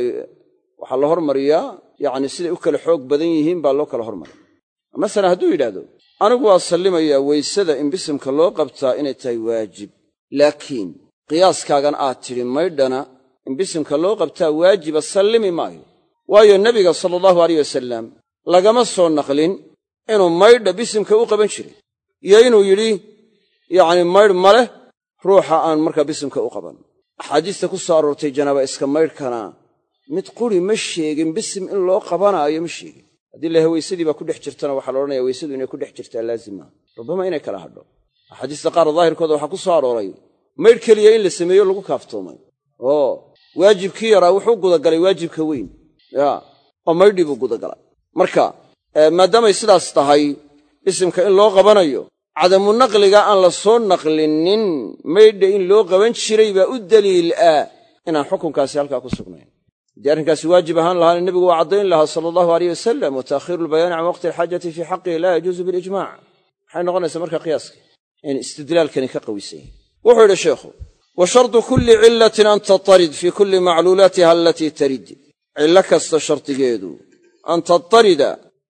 waxaa la hormariyaa yacni siday u kala xoog badan yihiin baa loo kala hormariya masalan hadduu yidhaahdo anigu waa sallimayaa weysada in bisimka loo qabtaa inay tahay waajib. Laakiin qiyaaskaagan aad tidhi maydhana in bisimka loo qabtaa waajiba sallimi maayo. Waayo nebiga sala allahu alayh wasalam lagama soo naqlin inuu maydha bisimka u qaban jiray. Iyo inuu yidhi yacni maydh ma leh ruuxa aan markaa bisimka u qaban. Axaadiista ku soo aroortay janaaba iska maydhkana mid quri ma sheegin bisim in loo qabanaayo ma sheegin. Haddii laha weysadii baa ku dhex jirtana waxaa la odhanaya weysadu inay ku dhex jirtaa laazima. Rubbama inay kala hadho. Axaadiista qaar daahirkooda waxaa ku soo arooray maydh keliya in la sameeyo lagu kaaftoomay. Oo waajibkii yaraa wuxuu gudagalay waajibka weyn. Ya oo maydhii buu gudagalay. Marka maadaamay sidaas tahay bisimka in loo qabanayo cadamu naqliga aan la soo naqlinin maydha in loo qaban jiray baa u daliil ah inaan xukunkaasi halkaa ku sugnayn. Haddii arrinkaasi waajib ahaan lahaana nebigu waa caddayn lahaa sala allahu aleyh wasalam wa taakhiiru lbayaani can waqti alxaajati fii xaqihi laa yajuusu bilijmac maxay noqonaysaa marka qiyaaskii? In istidlaalkani ka qawisan wuxuu yidhi sheikhu wa shardu kulli cillatin an tatarid fii kulli macluulaatiha alatii tarid. Cillo kasta shardigeedu an tatarida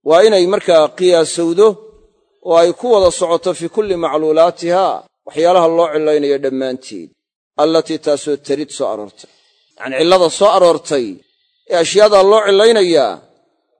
waa inay markaa qiyaasowdo oo ay ku wada socoto fii kulli macluulaatiha waxyaalaha loo cilaynayo dhammaanteed allatii taasoo tarid soo aroortay. Yacanii cillada soo aroortay ee ashyaadaa loo cilaynayaa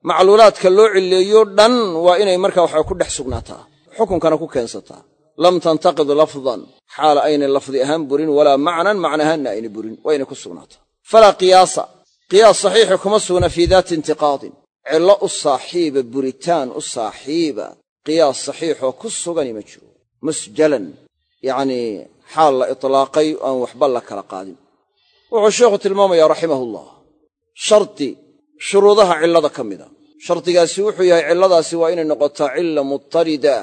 macluulaadka loo cilleeyo dhan waa inay markaa waxaa ku dhex sugnaataa xukunkana ku keensataa lam tantaqid lafdan xaala aynay lafdi ahaan burin walaa macnan macnahaanna aynay burin waa inay ku sugnaataa falaa qiyaasa qiyaas saxiixi kuma sugna fii daati intiqaadin. Cillo u saaxiiba buritaan u saaxiiba qiyaas saxiixoo ku sugani ma jiro. Musjalan yacnii xaal la itlaaqay oo aan waxba la kala qaadin. Wuxuu sheikhu tilmaamayaa raximahullah shardi shuruudaha cillada ka mida. Shardigaasi wuxuu yahay cilladaasi waa inay noqotaa cilla mutarida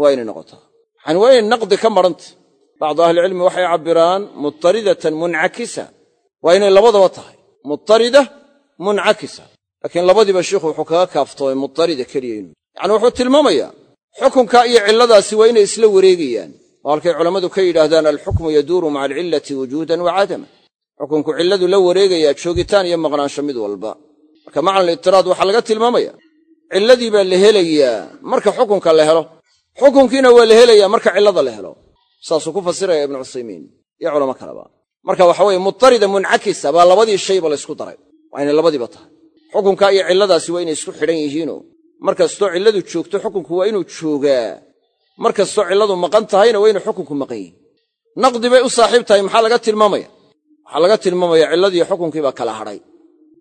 waa inay noqotaa waa inay naqdi ka marhanta bacdu ahlicilmi waxay cabbiraan mutaridatan muncakisa waa inay labadaba tahay. Mutarida muncakisa laakiin labadiiba sheikhu wuxuu kaga kaaftoomay mutarida keliya inuu. Yacni wuxuu tilmaamayaa xukunka iyo cilladaasi waa inay isla wareegayaan. Oo halkay culammadu ka yidhaahdaan alxukmu yaduuru maca alcillati wujuudan wa cadaman xukunku cilladu la wareegayaa joogitaan iyo maqnaansho mid walba. Marka macna alitiraad waxaa laga tilmaamaya cilladii baa la helayaa marka xukunka la helo xukunkiina waa la helayaa marka cillada la helo. Saasuu ku fasiraya ibnu cuthaymiin. Iyo culamo kaleba. Marka waxa weye mutarida muncakisa baa labadii shayba laysku daray. Waa inay labadiiba tahay. Xukunka iyo cilladaasi waa inay isku xidhan yihiinoo. Mar kastoo cilladu joogto xukunku waa inuu joogaa. Mar kastoo cilladu maqan tahayna waa inuu xukunku maqan yihiin naqdi bay u saaxiib tahay maxaa laga tilmaamaya? Waxaa laga tilmaamaya cilladii xukunkii baa kala hadhay.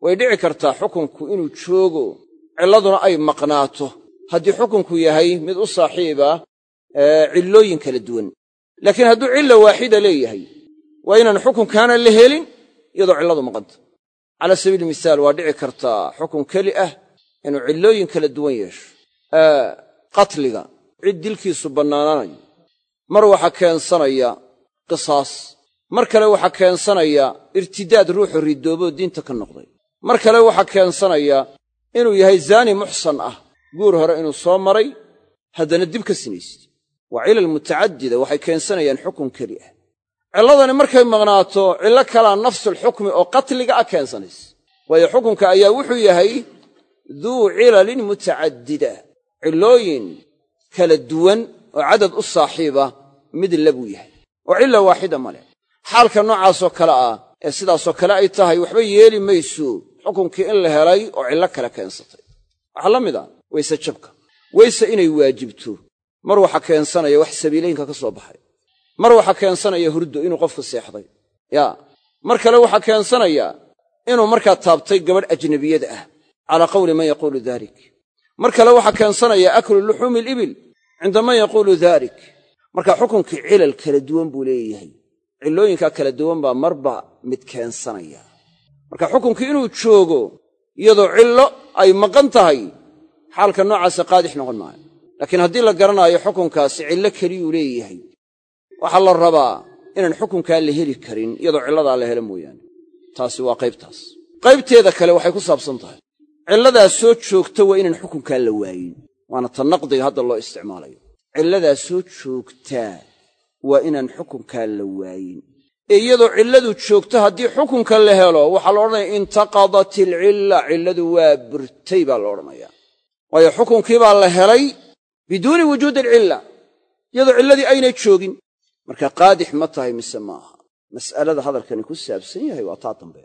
Way dhici kartaa xukunku inuu joogo. Cilladuna ay maqnaato haddii xukunku yahay mid u saaxiiba cillooyin kala duwan. Laakiin hadduu cilla waaxida leeyahay waa inaan xukunkaana la helin iyadoo cilladu maqanta cala sabiili misaal waa dhici kartaa xukun keli ah inuu cillooyin kala duwan yeesho. Qatliga cid dilkiisu bannaanaanayo. Mar waxaa keensanaya qisaas. Mar kale waxaa keensanaya irtidaad ruuxu ridooboo diinta ka noqday. Mar kale waxaa keensanaya inuu yahay zaani muxsan ah guur hore inuu soo maray haddana dib ka sinaystay. Waa cilal mutacadida waxay keensanayaan xukun keli ah. Cilladani markay maqnaato cillo kalaa nafsulxukmi oo qatliga ah keensanaysa. Waayo xukunka ayaa wuxuu yahay duu cilalin mutacadida. Cillooyin kala duwan oo cadad u saaxiiba mid labuu yahay. Oo cilla waaxida ma leh. Xaalka noocaasoo kale ah ee sidaasoo kale ay tahay waxba yeeli mayso xukunkii in la helay oo cillo kale keensatay. Waxaa la mid ah weyse jabka weyse inay waajibto mar waxaa keensanaya wax sabiilaynka ka soo baxay. Mar waxaa keensanaya hurdo inuu qofku seexday. Yaa mar kale waxaa keensanaya inuu markaa taabtay gabadh ajnabiyad ah. Calaa qawli man yaquulu dalik mar kale waxaa keensanaya aklu luxuumi alibil. Cinda man yaquulu dalik marka xukunkii cilal kala duwan buu leeyahay. Cillooyinkaa kala duwan baa marba mid keensanaya. Marka xukunkii inuu joogo iyadoo cillo ay maqan tahay xaalka noocaasa qaadix noqon maayo. Laakiin haddii la garanaayo xukunkaasi cillo keliyuu leeyahay waxaa la rabaa inaan xukunkaa la heli karin iyadoo cilladaa la helo mooyaane. Taasi waa qaybtaas. Qaybteeda kale waxay ku saabsan tahay. Cilladaa soo joogta waa inaan xukunkaa la waayin waana ta naqdiga hadda loo isticmaalayo. Cilladaa soo joogtaa waa inaan xukunkaa la waayin. Ee iyadoo cilladu joogto haddii xukunka la helo waxaa la odhanaya intaqadat ilcilla cilladu waa burtay baa la odhanayaa waayo xukunkii baa la helay biduuni wujuudi alcilla iyadoo cilladii aynay joogin. Marka qaadix ma tahay mise maaha mas'alada hadalkani ku saabsan yahay waa taa dambe.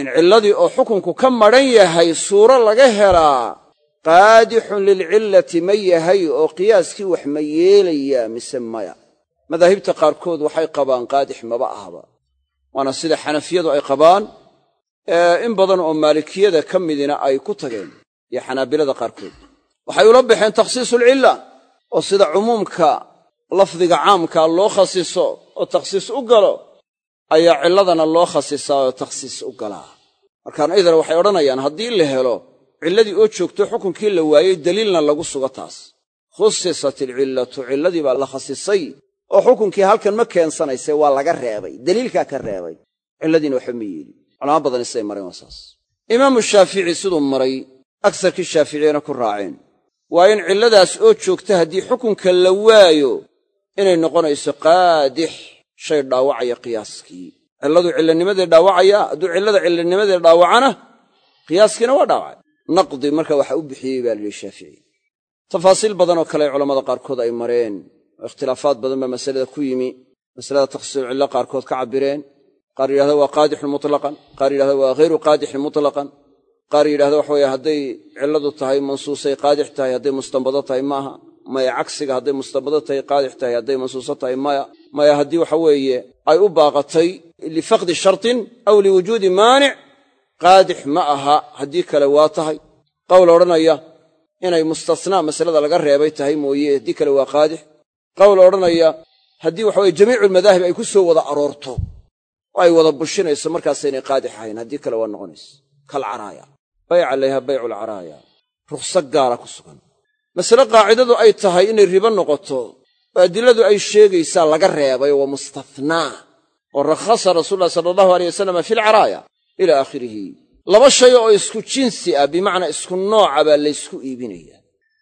In cilladii oo xukunku ka madhan yahay suuro laga helaa qaadixun lilcillati ma yahay oo qiyaaskii wax ma yeelayaa mise maya. Madaahibta qaarkood waxay qabaan qaadix maba ahba waana sida xanafiyadu ay qabaan in badan oo maalikiyada ka midina ay ku tageen iyo xanaabilada qaarkood. Waxay ula baxeen takhsiisulcilla oo sida cumuumka lafdiga caamkaa loo khasiso oo takhsiis u galo ayaa cilladana loo khasisaa oo takhsiis u galaa markaan idar waxay odhanayaan haddii la helo cilladii oo joogto xukunkii la waayey daliilna lagu sugo taas. Khusisat ilcillatu cilladii baa la khasisay oo xukunkii halkan ma keensanayse waa laga reebay. Daliilkaa ka reebay. Cilladiina waxba ma yeelin culamo badani siday mareen waa saas. Imaamu shaafici siduu maray agsarkii shaaficiyana ku raaceen. Waa in cilladaas oo joogta haddii xukunka la waayo inay noqonayso qaadix shay dhaawacaya qiyaaskii. Cilladu cillanimadee dhaawacaya hadduu cillada cillanimadee dhaawacana qiyaaskiina waa dhaawacay naqdi marka waxa u bixiyey baa layidhi shaafici. Tafaasiil badanoo kale culammada qaarkood ay mareen oo ikhtilaafaad badan baa masalada ku yimi. Masalada takhsiisul cillo qaarkood ka cabbireen. Qaar yidhahda waa qaadixun mutlaqan qaar yidhahda waa hayru qaadixin mutlaqan qaar yidhahda waxa weeye hadday cilladu tahay mansuusay qaadix tahay hadday mustanbado tahay maaha. Maya cagsiga hadday mustanbado tahay qaadix tahay hadday mansuuso tahay maya. Maya haddii waxa weeye ay u baaqatay lifaqdi shartin aw liwujuudi maanic qaadix ma aha haddii kale waa tahay. Qowl odhanaya inay mustasnaa masalada laga reebay tahay mooye haddii kale waa qaadix. Qowl odhanaya haddii waxa weye jamiiculmadaahib ay ku soo wada aroorto oo ay wada bushinayso markaasaynay qaadix ahayn haddii kale waa noqonaysa kalcaraaya bayca layha bayculcaraaya rukhso gaara ku sugan. Masale qaacidadu ay tahay inay ribo noqoto oo adiladu ay sheegaysaa laga reebay waa mustathnaa oo rakhasa rasuulullahi sala allahu aleyh wasalama fi lcaraaya ila aakhirihi laba shay oo isku jinsi ah bimacnaa isku nooca baa laysku iibinaya.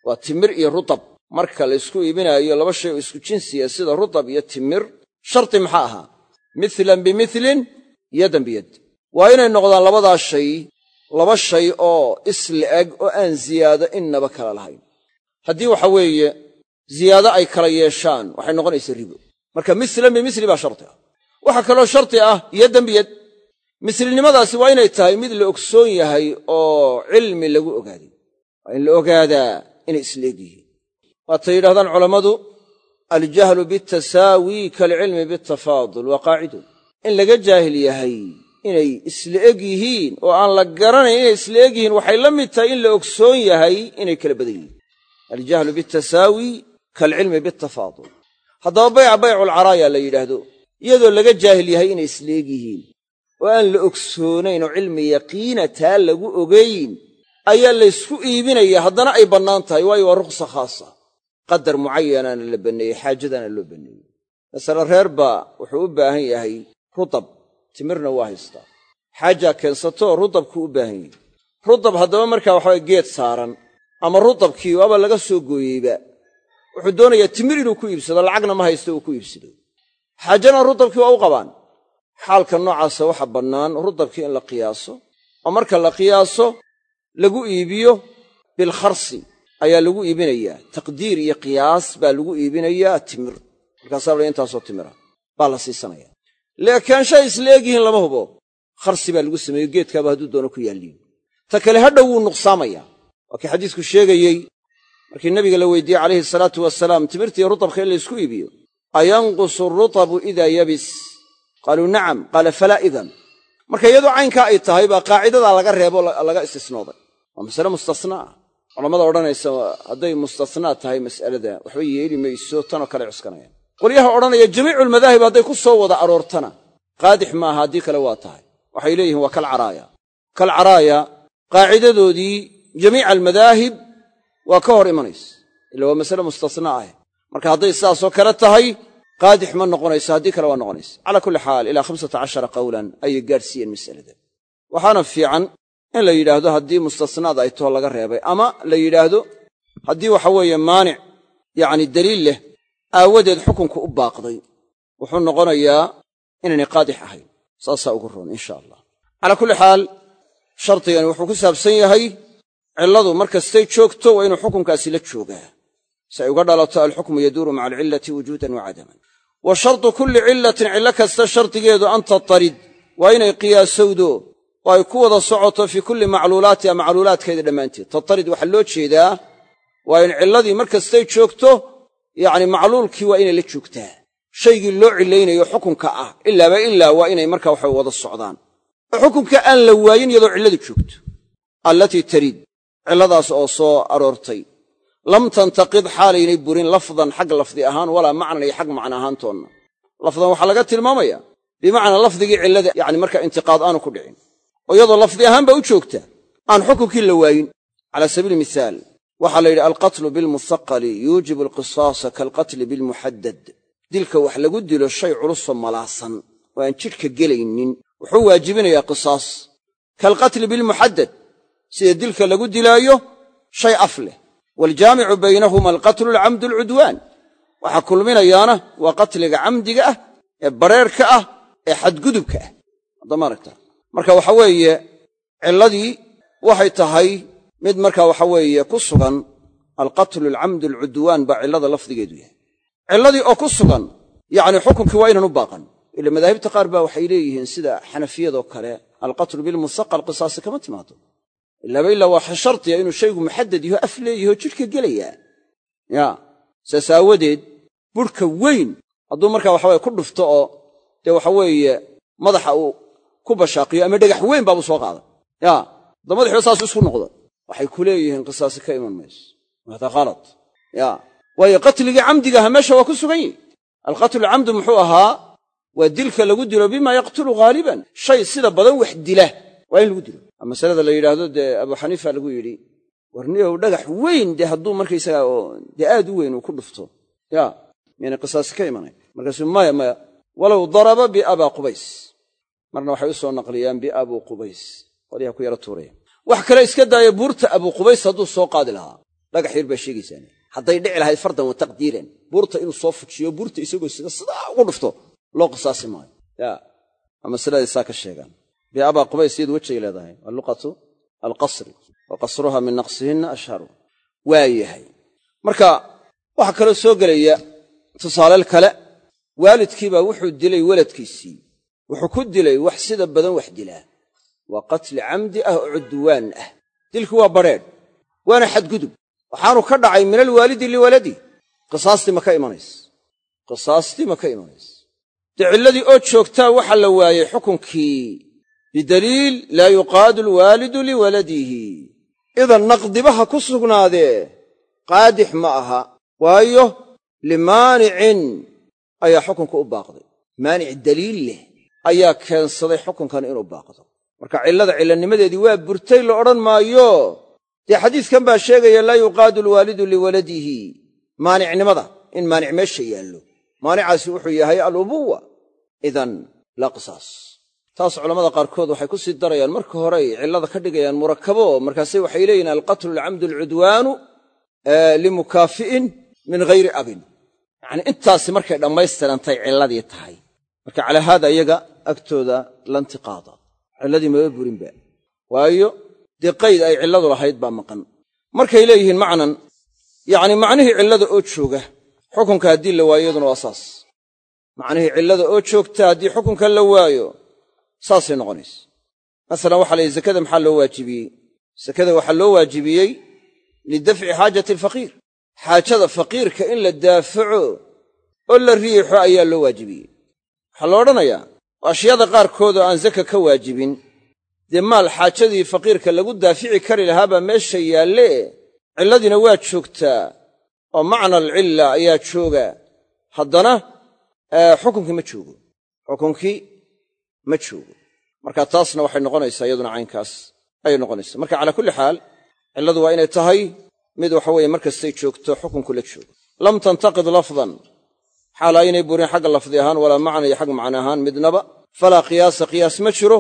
Waa timir iyo rutab. Marka laysku iibinaayo laba shay oo isku jinsiya sida rutab iyo timir sharti maxaa ahaa? Milan bimilin yadan biyad waa inay noqdaan labadaa shay laba shay oo isla-eg oo aan ziyaado innaba kala lahayn. Haddii waxa weeye ziyaado ay kala yeeshaan waxay noqonaysaa ribo. Marka milan bimili baa sharti ah. Waxaa kaloo sharti ah yaddan biyad mislinimadaasi waa inay tahay mid la ogsoon yahay oo cilmi lagu ogaaday waa in la ogaadaa inay isleeg yihiin. Waatay yidhahdaan culammadu aljahlu bitasaawi kaalcilmi biatafaadul waa qaacidun in laga jaahil yahay inay isla eg yihiin oo aan la garanayn inay isla eg yihiin waxay la mid tahay in la ogsoon yahay inay kala badan yihiin. Aljahlu bitasaawi kaalcilmi biatafaadul haddaba bayca bayculcaraaya la yidhaahdo iyadoo laga jaahil yahay inay isla eg yihiin. Oo aan la ogsoonayn oo cilmi yaqiina taa lagu ogayn ayaa laysku iibinaya haddana ay bannaan tahay waayo waa rukhsa khaasa. Qadar mucayanaana la banneeyey xaajadaana loo banneeyey masale reer baa wuxuu u baahan yahay rutab timirna waa haystaa xaajaa keensatoo rutabkuu u baahan yahay rutab haddaba markaa waxaway geed saaran ama rutabkii waaba laga soo gooyeyba wuxuu doonayaa timir inuu ku iibsado lacagna ma haysto uu ku iibsado. Xaajana rutabkii waa u qabaan. Xaalka noocaasa waxa bannaan rutabkii in la qiyaaso oo marka la qiyaaso lagu iibiyo bilkharsi ayaa lagu iibinayaa. Taqdiir iyo qiyaas baa lagu iibinayaa timir. Markaasaa la intaasoo timira baa la siisanaya leekaanshahay isla egyihiin lama hubo. Kharsi baa lagu sameeyo geedkaaba hadduu doono ku yaalliin. Ta kale hadhow wuu nuqsaamayaa waa kii xadiisku sheegayey markii nabiga la weydiiyey calayhi salaatu wasalaam timirtiiyo rutabka in laysku iibiyo ayanqusu rutabu idaa yabis? Qaaluu nacam. Qaala falaa idan. Marka iyadoo caynkaa ay tahay baa qaacidadaa laga reebo laga istisnooday. Waa masale mustasnaa culammada odhanaysa hadday mustasnaa tahay mas'alada waxba yeeli mayso tanoo kale cuskanayaan qolyaha odhanaya jamiiculmadaahib hadday ku soo wada aroortana. Qaadix maaha haddii kale waa tahay. Waxay leeyihiin waa kalcaraaya kalcaraaya qaacidadoodii jamiica almadaahib waa ka hor imanaysa. Ila waa masale mustasnaa ah. Marka hadday sidaasoo kale tahay qaadix ma noqonayso haddii kale waa noqonaysa. Calaa kulli xaal ilaa khamsata cashara qawlan ayay gaadhsiiyeen masalada. Waxaana fiican in la yidhaahdo haddii mustasnaad ay too laga reebay ama la yidhaahdo haddii waxa weeye maanic yacni daliil leh aawadeed xukunku u baaqday wuxuu noqonayaa inaynay qaadix ahayn. Saasaa ugu roon insha allah. Calaa kulli xaal shardigani wuxuu ku saabsan yahay cilladu markastay joogto waa inuu xukunkaasi la joogaa. Si ay uga dhalato alxukmu yaduuru maca alcillati wujuudan wa cadaman. Wa shartu kulli cillatin cillo kasta shardigeedu an tatarid waa inay qiyaasowdo oo ay ku wada socoto fii kulli macluulaatiha macluulaadkeeda dhammaanteed. Tatarid waxaa loo jeedaa waa in cilladii markastay joogto yacni macluulkii waa inay la joogtaa shaygii loo cilaynayo xukunka ah ilaaba ilaa waa inay markaa waxa wada socdaan. Oo xukunka aan la waayin iyadoo cilladu joogto. Allatii tarid cilladaas oo soo aroortay. Lam tantaqid xaalaynay burin lafdan xag lafdi ahaan walaa macnan iyo xag macna ahaantoonna. Lafdan waxaa laga tilmaamaya bimacnaa lafdigii cillada yani markaa intiqaad aanu ku dhicin. Oo iyadoo lafdi ahaanba u joogta aan xukunkii la waayin. Cala sabiili mihaal waxaa la yidhi alqatlu bilmusaqali yuujibu alqisaasa kaalqatli bilmuxaddad dilka wax lagu dilo shay culusoo malaasan oo aan jidhka gelaynin. Wuxuu waajibinayaa qisaas. Kaalqatli bilmuxaddad sida dilka lagu dilaayo shay af leh. Waaljaamicu baynahuma alqatlu alcamdu alcudwaan. Waxaa kulminayaana waa qatliga camdiga ah ee bareerka ah ee xadgudubka ah. Haddama aragtaa marka waxa weeye cilladii waxay tahay mid marka waxa weeye ku sugan alqatlu alcamdu alcudwaan baa cillada lafdigeedu yahay. Cilladii oo ku sugan yacni xukunkii waa inaan u baaqan. Ila madaahibta qaar baa waxay leeyihiin sida xanafiyadoo kale alqatlu bilmusaqal qisaasi kama timaado ilaaba ilaa waa shardiya inuu shaygu muxaddad yaho af leeyaho jidhka gelayaa ya saas aawadeed burhka weyn hadduu markaa waxaweye ku dhufto oo dee waxa weeye madaxa uu ku bashaaqiyo ama dhagax weyn baabuu soo qaaday. Ya da madaxiiba saasu isku noqda waxay ku leeyihiin qisaasi ka iman mayso. Hada khalad ya. Waayo qatligii camdigaha meesha waa ku sugan yihi alqatlu camdu muxuu ahaa waa dilka lagu dilo bima yaqtulu ghaaliban. Shay sida badan wax dila waa in lagu dilo. Masalada la yidhaahdo dee abu xaniifa lagu yidhi warniyow dhagax weyn dee hadduu markaysagaa oo dee aad u weyn uu ku dhufto. Ya. Miyaynay qisaasi ka imanayn markaasuu maya maya. Walow daraba biabaa qubays. Marna waxay u soo naqliyaan biabuu qubays. Qolyaha ku yara tuuraya wax kale iska daaya buurta abuu qubays hadduu soo qaadi lahaa. Dhagax yar baa sheegaysaane hadday dhici lahayd fardan wa taqdiiran. Buurta inuu soo fujiyo buurta isagoo sida sidaa ugu dhufto loo qisaasi maayo. Ya waa masaladay saa ka sheegaan. Biabaa qubays iyadu wejay leedahay waa luqatu alqasri wa qasruha min naqsihinna ashharu. Waa yahay marka waxaa kaloo soo gelaya tusaaleel kale waalidkiibaa wuxuu dilay weladkiisii. Wuxuu ku dilay wax sida badan wax dilaa waa qatli camdi ah oo cudwaan ah. Dilku waa badrheedh waana xadgudub. Waxaanu ka dhacay min alwaalidi liwaladi. Qisaastii ma ka imanays qisaastii ma ka imanays dee cilladii oo joogtaa waxa la waayey xukunkii bidaliil laa yuqaadu alwaalidu liwaladihi. Idan naqdibaha ku sugnaadee qaadix ma aha. Waayo limaanicin ayaa xukunka u baaqday. Maanic daliil leh ayaa keensaday xukunkan inuu baaqdo marka cillada cillanimadeedii waa burtay la odhan maayo. Dee xadiiskan baa sheegaya laa yuqaadu alwaalidu liwaladihi. Maanicnimada in maanic meesha yaallo. Maanicaasi wuxuu yahay alubuwa idan laa taas culammada qaarkood waxay ku sii darayaan marka horey cillada ka dhigayaan murakabo markaase waxay leeyihiin alqatlu alcamdu alcudwaanu limukaafi'in min ghayri abin. Yacanii intaasi markay dhammaystirantay cilladii tahay. Marka calaa haada iyaga agtooda lantiqaada cilladii maba burinba. Waayo dee qayd ay cilladu lahayd baa maqan. Markay leeyihiin macnan yacni macnihii cillada oo jooga xukunka haddii la waayo iyaduna waa saas. Macnihii cillada oo joogta haddii xukunka la waayo saasay noqonaysa masalan waxa la yidhi zakada maxaa loo waajibiyey? Sakada waxaa loo waajibiyey lidafci xaajati alfaqiir xaajada faqiirka in la daafaco oo la riixo ayaa loo waajibiyey. Waxaa la odhanayaa ashyaada qaarkood oo aan zaka ka waajibin dee maal xaajadii faqiirka lagu daafici kari lahaabaa meesha yaalle? Cilladiina waa joogtaa oo macna alcilla ayaa jooga. Haddana xukunkii ma joogo. Xukunkii ma joogo. Marka taasna waxay noqonaysaa iyaduna caynkaas ayay noqonaysaa. Marka calaa kulli xaal cilladu waa inay tahay mid waxa weeye markastay joogto xukunku la joogo. Lam tantaqid lafdan xaal aynay burin xagga lafdi ahaan walaa macna iyo xag macna ahaan midnaba falaa qiyaasa qiyaas ma jiro.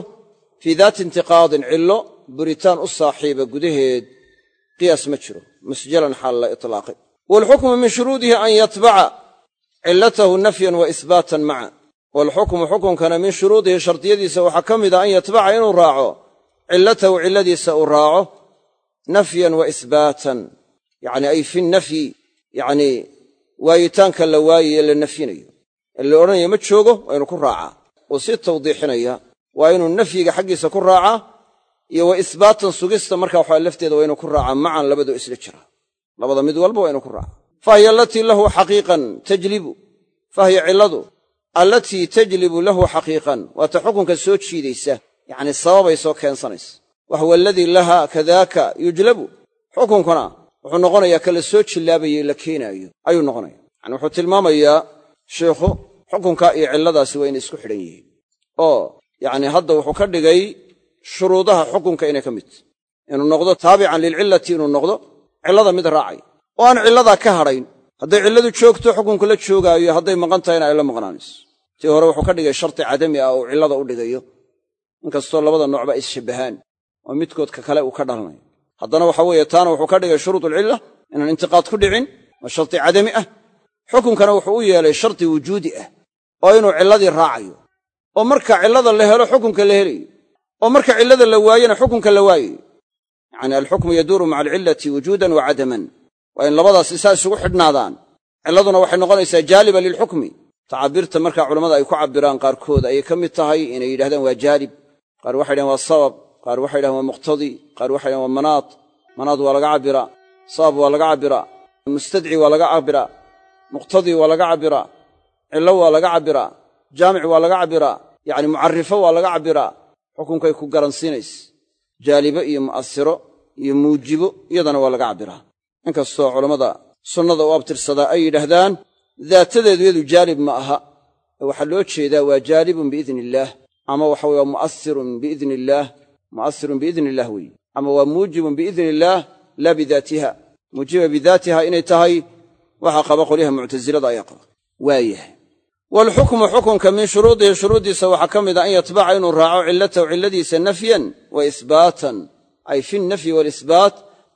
Fii daati intiqaadin cillo buritaan u saaxiiba gudaheed qiyaas ma jiro. Musjalan xaal la itlaaqay waalxukmu min shuruudihi an yatbaca cillatahu nafyan wa isbaatan maca. Waalxukmu xukunkana min shuruudihi shardiyadiisa waxaa ka mida an yatbaca inuu raaco cillatahu cilladiisa uu raaco nafyan wa isbaatan. Yacni ay fi nafyi yacnii waayitaanka la waayaye la nafyinayo. Ee la odhanayo ma joogo waa inuu ku raacaa uu sii tawdiixinaya waa inuu nafyiga xaggiisa ku raacaa iyo wa isbaatan sugista markaa waxaa lafteeda waa inuu ku raacaa macan labadoo isla jira. Labada mid walba waa inuu ku raaca. Fahiya alatii lahu xaqiiqan tajlibu. Fahiya cilladu allatii tajlibu lahu xaqiiqan. Waata xukunka soo jiidaysa yacnii sababay soo keensanaysa. Wa huwa aladii laha kadaaka yujlabu. Xukunkuna wuxuu noqonayaa ka la soo jillaabaye la keenaayo. Ayuu noqonaya yani wuxuu tilmaamayaa sheikhu xukunka iyo cilladaasi waa inay isku xidhan yihiin. Oo yacni hadda wuxuu ka dhigay shuruudaha xukunka inay ka mid inuu noqdo taabican lilcillati inuu noqdo cillada mid raacay. Oo aan cilladaa ka hadhayn hadday cilladu joogto xukunku la joogaayo hadday maqan tahayna ay la maqnaanayso tii hore wuxuu ka dhigay sharti cadami ah uu cillada u dhigayo. Inkastoo labada noocba isshabbahaan oo midkood ka kale uu ka dhalanayo haddana waxa weeye taana wuxuu ka dhigay shuruud alcilla inaan intiqaad ku dhicin waa sharti cadami ah. Xukunkana wuxuu u yeelay sharti wujuudi ah oo inuu cilladii raacayo. Oo marka cillada la helo xukunka la helayo. Oo marka cillada la waayena xukunka la waayayo. Yacni alxukmu yaduuru maca alcillati wujuudan wa cadaman. Waa in labadaasi saa isugu xidhnaadaan. Cilladuna waxay noqonaysaa jaaliba lilxukmi. Tacaabiirta markaa culammada ay ku cabbiraan qaarkood ayay ka mid tahay inay yidhahdaan waa jaalib. Qaar waxay dhahen waa sabab qaar waxay dhahen waa muqtadi qaar waxay dhahen waa manaad. Manaad waa laga cabbiraa sabab waa laga cabbiraa mustadci waa laga cabbiraa muqtadi waa laga cabbiraa cillo waa laga cabbiraa jaamic waa laga cabbiraa yacni mucarrifo waa laga cabbiraa xukunkay ku garansiinaysa jaalibe iyo mu'asiro iyo muujibo iyadana waa laga cabbiraa inkastoo culammada sunnada u abtirsadaa ay yidhaahdaan daatadeedu iyadu jaalib ma aha. Ee waxaa loo jeedaa waa jaalibun biidni illaah ama waxa weye waa mu'asirun biidni illaah mu'asirun biidni illah weeye ama waa muujibun biidni illaah laa bidaatiha. Muujiba bidaatiha inay tahay waxaa qaba qolyaha muctasilada ayaa qaba. Waayahay waalxukmu xukunka min shuruudihi shuruuddiisa waxaa ka mid a an yatbaca inuu raaco cillatahu cilladiisa nafyan wa isbaatan. Ay fi nafyi waalisbaat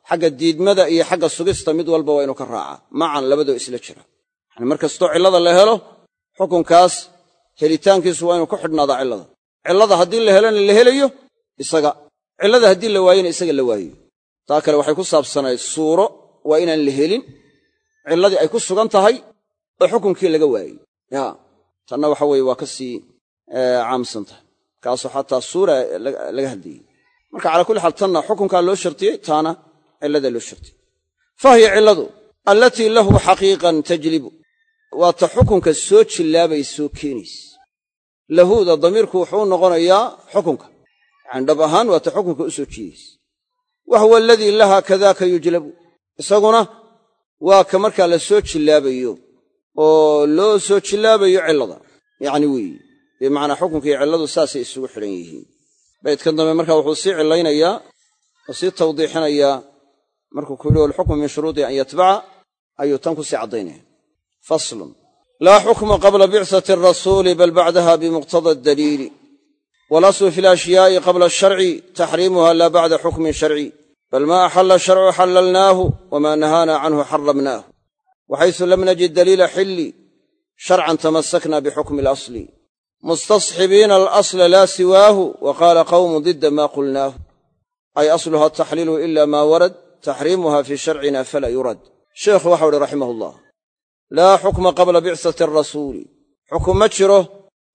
xagga diidmada iyo xagga sugista mid walba waa inuu ka raacaa macan labadoo isla jira. Yani mar kastoo cillada la helo xukunkaas helitaankiisu waa inuu ku xidhnaadaa cillada isaga cillada haddii la waayena isaga la waayo. Taa kale waxay ku saabsanayd suuro waa inaan la helin. Cilladii ay ku sugan tahay oo xukunkii laga waayey ya tanna waxa weeye waa ka sii caamsan tahay. Kaasoo xataa suura laga hadlayey marka calaa kulli xaal tanna xukunkaa loo shardiyey taana cilladaa loo shardiyey fahiya cilladu allatii lahu xaqiiqan tajlibu. Waa ta xukunka soo jillaabay soo keenaysa lahuuda damiirku wuxuu u noqonayaa xukunka yacani dhab ahaan waa ta xukunka u soo jiidaysa wa aladii laha kadaaka yujlabu isaguna waa ka markaa la soo jillaabayo oo loo soo jillaabayo cillada. Yacni weeye bimacnaa xukunka iyo cilladu saasay isugu xidhan yihiin. Baydkan dambe markaa wuxuu sii cillaynayaa oo sii tawdiixinayaa. Markuu ku yidhi walxukmu min shuruudihi an yatbaca ayuu tan ku sii caddaynaya. Faslun. Laa xukma qabla bicsati arasuuli bal bacdaha bimuqtada adaliili walaslu fi alashyaai qabla asharci taxriimuha laa bacda xukmin sharci bal maa axalla sharcu xallalnaahu wamaa nahaana canhu xaramnaahu waxaysu lam najid daliila xilli sharcan tamasakna bixukmi alasli mustasxibiina alasla laa siwaahu wa qaala qawmu didda maa qulnaahu ay asluha ataxliilu ila maa warad taxriimuha fii sharcina falaa yurad sheekhu waxau uhi raximah ullah laa xukma qabla bicsati arasuuli xukum ma jiro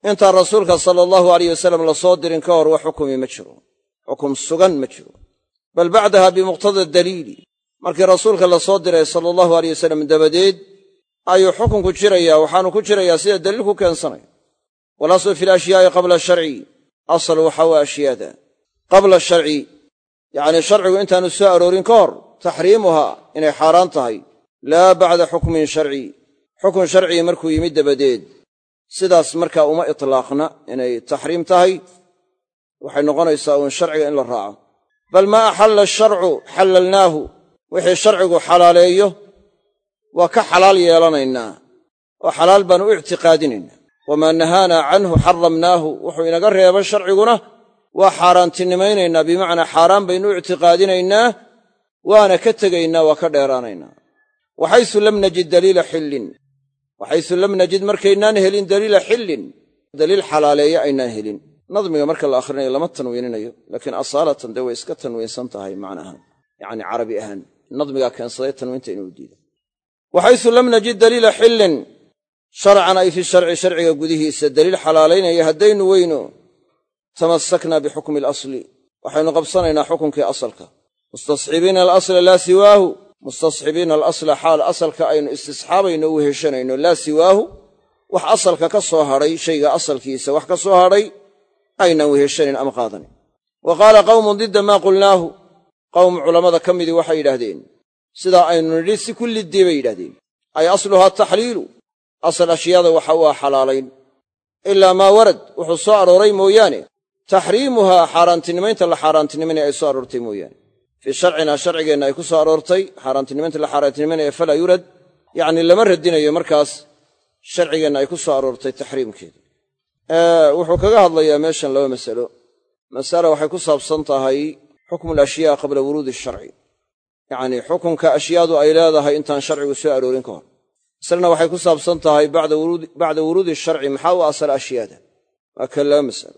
intaan rasuulka sala allahu alayh wasalam la soo dirin ka hor wax xukumi ma jiro. Xukum sugan ma jiro. Bal bacdaha bimuqtada daliili. Markii rasuulka la soo diray sala allahu aleyh wasalam dabadeed ayuu xukunku jirayaa waxaanu ku jirayaa sida daliilku keensanaya. Walaslu fi alashyaai qabla sharci. Asal waxa waa ashyaada qabla sharci. Yacnii sharcigu intaanu soo aroorin ka hor taxriimuhaa inay xaaraan tahay. Laa bacda xukmin sharci. Xukun sharcigi markuu yimid dabadeed sidaas markaa uma itlaaqna inay taxriim tahay waxay noqonaysaa uun sharciga in la raaco. Bal maa axalla asharcu xallalnaahu wixii sharcigu xalaaleeyo waa ka xalaal yeelanaynaa oo xalaal baanu u ictiqaadinaynaa. Wamaa nahaanaa canhu xaramnaahu wuxuu inaga reeba sharciguna waa xaaraantinimaynaynaa bimacnaa xaaraan baynu u ictiqaadinaynaa waana ka tegaynaa waa ka dheeraanaynaa. Waxaysu lam najid daliila xillin waxaysu lam najid markaynaan helin daliila xillin daliil xalaaleeye aynaan helin. Nadmiga marka la akhrinayo lama tanwiininayo laakiin asaalatan dee way iska tanwiinsan tahay macnahaan yacni carabi ahaan. Nadmigaa keensaday tanwiinta inuu diido. Waxaysu lam najid daliila xillin sharcan ay fi sharci sharciga gudihiisa daliil xalaalaynaya haddaynu weyno tamasakna bixukmi alasli. Waxaynu qabsanaynaa xukunkii asalka. Mustasxibiina alasla mustasxibiina alasla xaal asalka aynu istisxaabayno u heshanayno laa siwaahu wax asalka ka soo hadhay shayga asalkiisa wax ka soo hadhay aynaan weheshanayn ama qaadanayn wa qaala qawmun didda maa qulnaahu qowm culammada ka midii waxay yidhaahdeen sidaa aynu nidhi si kulliddii bay yidhahdeen ay asluhaa taxliilu asal ashyaada waxa u ah xalaalayn. Ilaa maa warad wuxuu soo arooray mooyaane. Taxriimuhaa xaaraantinimaynta la xaaraantinimanaya ay soo aroortay mooyaane fii sharcinaa sharcigeenna ay ku soo aroortay xaaraantinimaynta la xaaraantinimanaya falaa yurad yacnii lama radinayo markaas sharcigeenna ay ku soo aroortay taxriimkeeda. Wuxuu kaga hadlayaa meeshan laba masalo. Masala waxay ku saabsan tahay xukmu alashyaa qabla wuruudi sharci. Yacnii xukunka ashyaadu ay leedahay intaan sharcigu soo aroorin ka hor. Masalena waxay ku saabsan tahay bacda wuruudi sharci maxaa u asala ashyaada? Waa kan laba masalo